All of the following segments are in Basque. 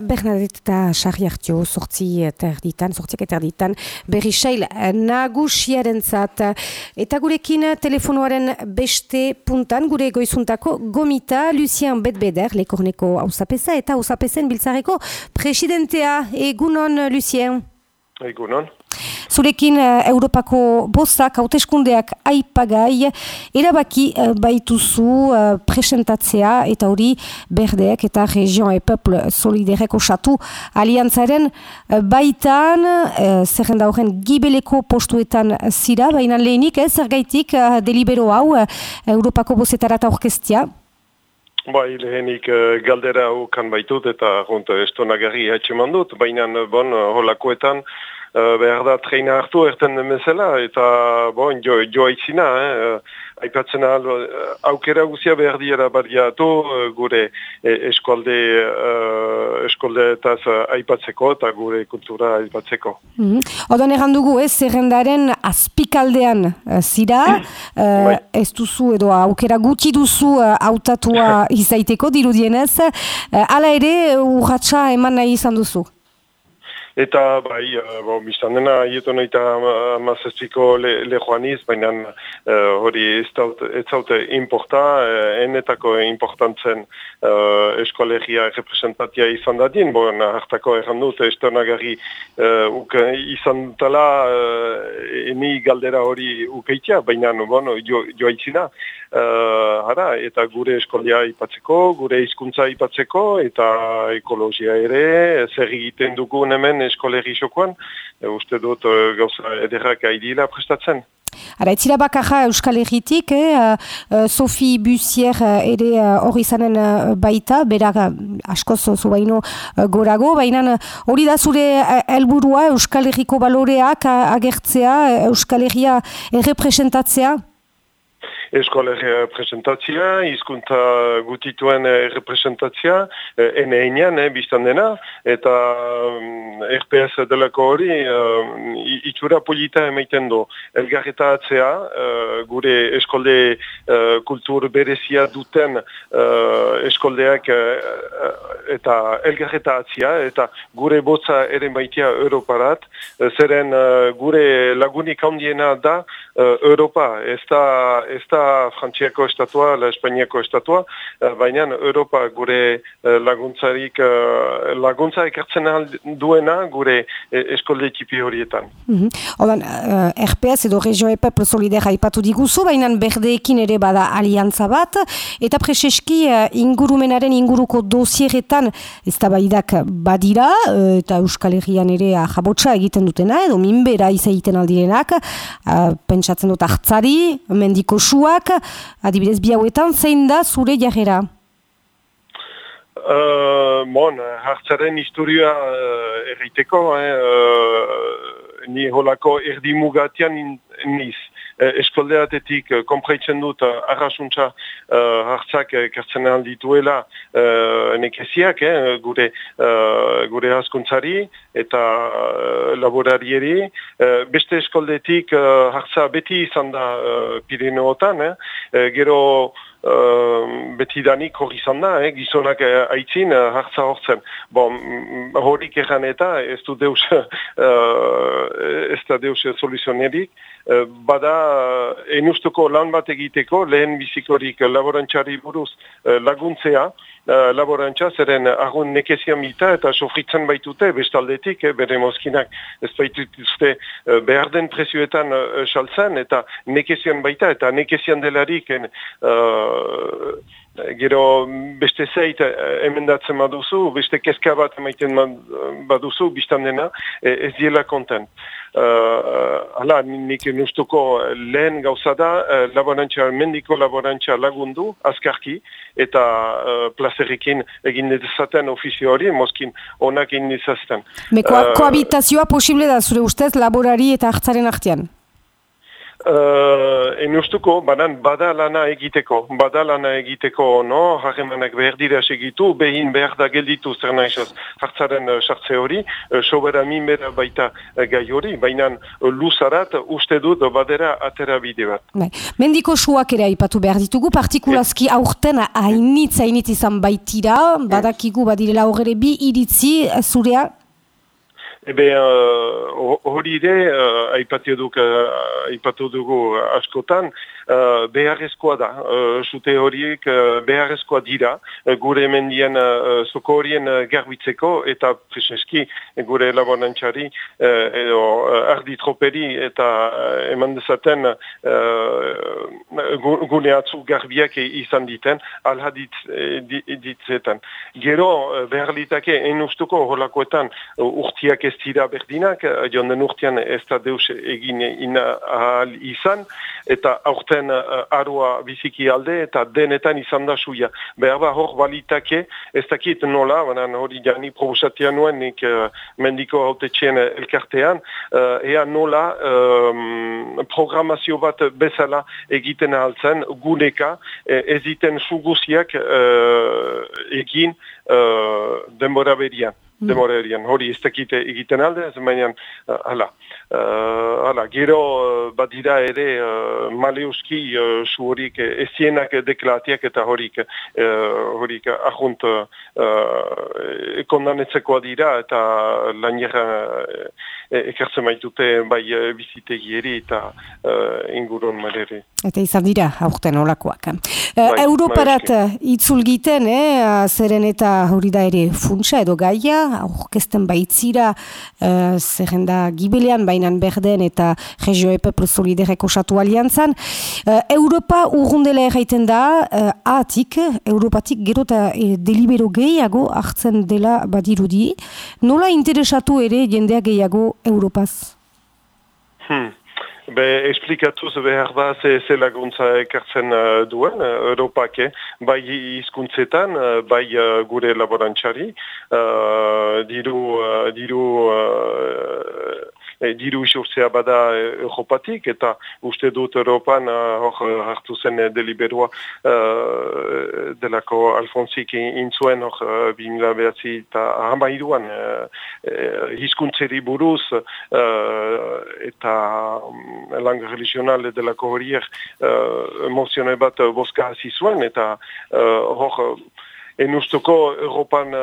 Bernadette eta Sarri Artio, sortzi eterditan, sortziak eterditan, berri sail nagusiaren zat. Eta gurekin telefonoaren beste puntan, gure goizuntako gomita, Lucien Betbeder, lekorneko hausapesa eta hausapezen biltzareko presidentea. Egunon, Lucien? Egunon. Zurekin uh, Europako bostak, hauteskundeak aipagai, erabaki uh, baituzu uh, presentatzea eta hori berdeek eta region e peuple solidereko osatu aliantzaren uh, baitan, uh, zerrenda horren gibeleko postuetan zira, baina lehenik ez, gaitik uh, delibero hau uh, Europako bosetara eta orkestia? Bai, lehenik galdera hau kan baitut eta estonagarri haitxe mandut, baina bon, holakoetan uh, behar da treina hartu erten demezela, eta bon, jo, joa itzina, eh, aipatzen ahal, uh, aukera guzia behar diera bariatu uh, gure eskolde, uh, eskolde eta aipatzeko eta gure kultura aipatzeko. Mm -hmm. Odan egan dugu, ez, zerrendaren azpikaldean zira, uh, ez duzu edo aukera gutxi duzu hautatua uh, izaiteko dirudienez, uh, ala ere urratxa eman nahi izan duzu? Eta, bai, uh, bo, biztan dena, hieto nahi eta mazazpiko le, le baina uh, hori ez zaute importa, uh, enetako importantzen uh, eskolegia representatia izan dadin, bo, hartako erran dut, ez tonagari uh, izan tala uh, eni galdera hori ukeitia, baina, bueno, jo, joa itzina, uh, eta gure eskolia ipatzeko, gure hizkuntza ipatzeko, eta ekologia ere, zer egiten dugun hemen eskolegi xokoan, e, uste dut e, gauza ederrak aidila prestatzen. Ara, etzira bakarra Euskal Herritik, eh? uh, Sophie Bussier ere hori uh, izanen baita, berak askoz zu baino gorago, baina hori da zure helburua Euskal Herriko baloreak agertzea, Euskal Herria errepresentatzea? Eskolegia presentatzia, izkunta gutituen representatzia, ene einean, eh, biztan dena, eta um, RPS delako hori, um, itxura polita emaiten du. Elgarreta atzea, uh, gure eskolde uh, kultur berezia duten uh, eskoldeak uh, eta elgarreta atzea, eta gure botza ere maitea Europarat, zeren uh, gure lagunik handiena da uh, Europa, ez da, ez da Frantziako estatua, la Espainiako estatua, uh, baina Europa gure uh, laguntzarik, uh, laguntza ekartzen duena gure eskolde ekipi horietan. Mm -hmm. Odan, uh, RPS edo Regio Epep Solidera ipatu diguzu, baina berdeekin ere bada aliantza bat, eta preseski ingurumenaren inguruko dosieretan ez da badira, eta Euskal Herrian ere jabotsa egiten dutena, edo minbera izaiten aldirenak, uh, pentsatzen dut hartzari, mendiko suak, adibidez bi zein da zure jarrera? Uh, bon, hartzaren historia uh, erriteko, eh, uh, ni holako erdi mugatian niz. Uh, eskoldeatetik uh, kompraitzen dut uh, arrasuntza uh, hartzak kertzen uh, aldituela uh, nekeziak, eh, gure, uh, gure askuntzari eta uh, laborarieri. Uh, beste eskoldetik uh, hartza beti izan da uh, Pirinootan, eh, gero uh, beti danik hori izan da, eh, gizonak uh, aitzin uh, hartza hortzen. Bon, horik egan eta ez du deus, uh, ez da deus soluzionerik, bada uh, enustuko lan bat egiteko lehen bizikorik laborantxari buruz uh, laguntzea, Uh, laborantza, zeren agun nekezia mita eta sofritzen baitute bestaldetik, eh, bere mozkinak ez baitutuzte uh, behar den presioetan uh, saltzen eta nekezian baita eta nekezian delarik gero beste zeit emendatzen baduzu, beste kezka bat emaiten baduzu, biztan dena, ez diela konten. Uh, ala, nik nustuko lehen gauza da, uh, laborantza, mendiko laborantza lagundu, azkarki, eta uh, plazerikin egin dezaten ofizio hori, mozkin onak egin dezazten. Me, koa, uh, koabitazioa posible da, zure ustez, laborari eta hartzaren artean? Uh, en ustuko, banan, bada lana egiteko, bada lana egiteko, no, harremanak behar dira segitu, behin behar da gelditu, zer nahizoz, hartzaren uh, sartze hori, uh, sobera minbera baita uh, gai hori, baina uh, luzarat uste dut badera atera bide bat. Bai. Mendiko suak ere aipatu behar ditugu, partikulazki aurten hainitz, hainitz izan baitira, badakigu badirela horre bi iritzi, zurea, Ebe, uh, hori ere, uh, aipatu uh, dugu askotan, uh, beharrezkoa da, uh, sute horiek uh, beharrezkoa dira, uh, gure mendian uh, soko horien uh, garbitzeko, eta preseski gure laborantxari, uh, edo uh, ardi troperi, eta uh, eman dezaten uh, gune atzu garbiak izan diten, alha ditzetan. Gero, uh, behar litake, enustuko holakoetan uh, urtiak ez dira berdinak, uh, jonden urtian ez da deus egin ina ahal izan, eta aurten zen uh, arua biziki alde eta denetan izan da suia. Behar ba hor balitake, ez dakit nola, banan hori jani probosatia nuen nik uh, mendiko haute txien elkartean, uh, ea nola um, programazio bat bezala egiten altzen, guneka, eziten suguziak uh, egin uh, denbora berian. Mm. demorerian, hori ez dakite egiten alde, ez mainan, uh, hala, uh, hala, gero uh, badira ere uh, maleuski uh, su horik ezienak deklatiak eta horik uh, horik ahunt uh, kondanetzekoa dira eta lanera uh, ekartzen baitute bai uh, bizitegieri eta uh, ingurun malere. Eta izan dira, aurten olakoak. Bai, Europarat itzulgiten, eh, zeren eta hori da ere funtsa edo gaia, aurkezten baitzira uh, zerrenda gibilean bainan berden eta regio epepro solidereko satu aliantzan. Uh, Europa urrundela erraiten da, uh, atik, Europatik gero eta e, delibero gehiago hartzen dela badirudi. Nola interesatu ere jendea gehiago Europaz? Hmm. Be, esplikatuz behar da ze, ze laguntza ekartzen uh, duen, uh, Europak, eh? bai izkuntzetan, uh, bai uh, gure laborantxari, uh, diru, uh, diru e, diru isurtzea bada e, Europatik, eta uste dut Europan hor hartu zen deliberua e, delako Alfonsik intzuen hor bimila behatzi eta hamairuan e, hizkuntzeri buruz eta um, lang religional delako horiek emozione bat boska hasi zuen, eta hor enustuko Europan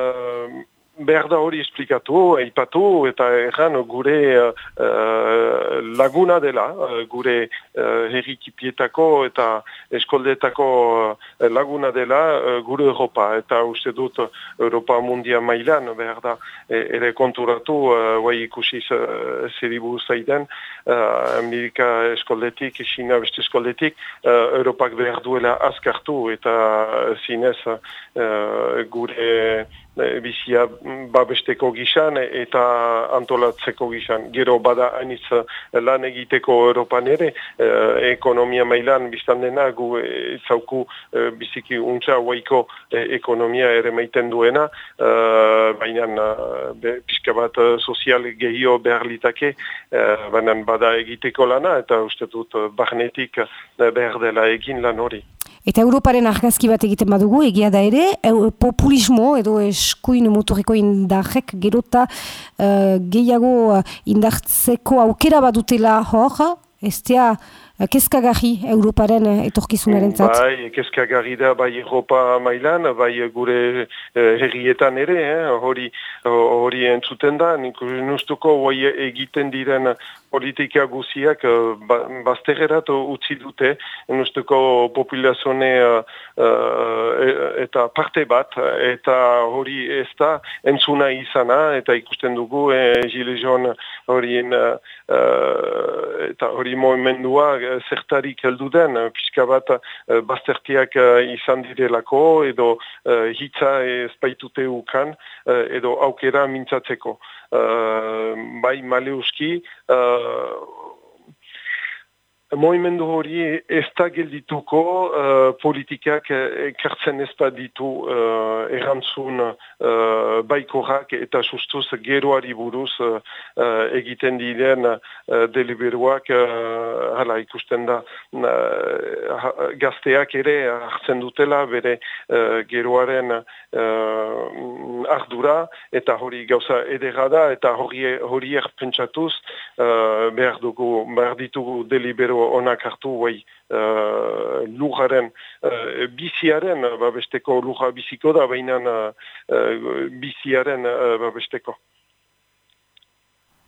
behar da hori esplikatu, eipatu eta erran gure uh, laguna dela, uh, gure uh, herrikipietako eta eskoldetako uh, laguna dela uh, gure Europa. Eta uste dut Europa mundia mailan behar da ere konturatu, uh, ikusi zeribu zaiden, uh, Amerika eskoldetik, China beste eskoldetik, uh, Europak behar duela azkartu eta zinez uh, gure bizia babesteko gizan eta antolatzeko gizan. Gero bada hainitz lan egiteko Europan ere, eh, ekonomia mailan biztan dena gu zauku eh, biziki untza huaiko eh, ekonomia ere maiten duena, baina pixka bat sozial gehio behar litake, baina bada egiteko lana eta uste dut barnetik behar dela egin lan hori. Eta Europaren argazki bat egiten badugu, egia da ere, populismo edo eskuin motoriko indarrek gerota uh, gehiago indartzeko aukera badutela hor, ez kezkagarri Europaren etorkizunaren zat? Bai, kezkagarri da bai Europa mailan, bai gure eh, herrietan ere, eh, hori, hori entzuten da, nik nustuko egiten diren politika guziak uh, ba, bazterrerat utzi dute, nustuko populazione uh, eta parte bat, eta hori ez da entzuna izana, eta ikusten dugu, eh, Gilles horien eta hori moemendua zertarik heldu den, eh, pixka bat uh, baztertiak uh, izan direlako, edo uh, hitza ez baitute ukan, edo aukera mintzatzeko. Uh, bai maleuski, uh, э, Moimendu hori ez da geldituko uh, politikak ekartzen ez ditu uh, errantzun uh, baikorak eta sustuz geroari buruz uh, egiten diren uh, deliberuak uh, hala ikusten da uh, gazteak ere hartzen dutela bere uh, geroaren uh, ardura eta hori gauza edera da eta hori, hori erpentsatuz uh, behar, dugu, behar ditugu deliberu onak hartu guai uh, lujaren, uh, biziaren babesteko, luja biziko da, baina uh, biziaren babesteko.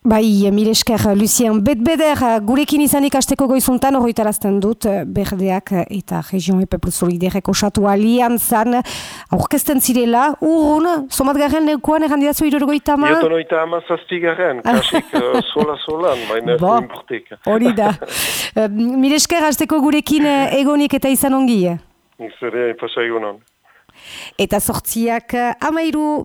Bai, miresker, Lucien, bet-beder, gurekin izan ikasteko goizuntan horretarazten dut, berdeak eta region epeplu soliderek osatu aliantzan, aurkezten zirela, urrun, somat garen leukoan errandidazu irurgoita ma? Noita ama zazpi kasik sola-solan, baina importek. Hori da. miresker, hasteko gurekin egonik eta izan ongi? Zere, pasa egonon. Eta sortziak amairu...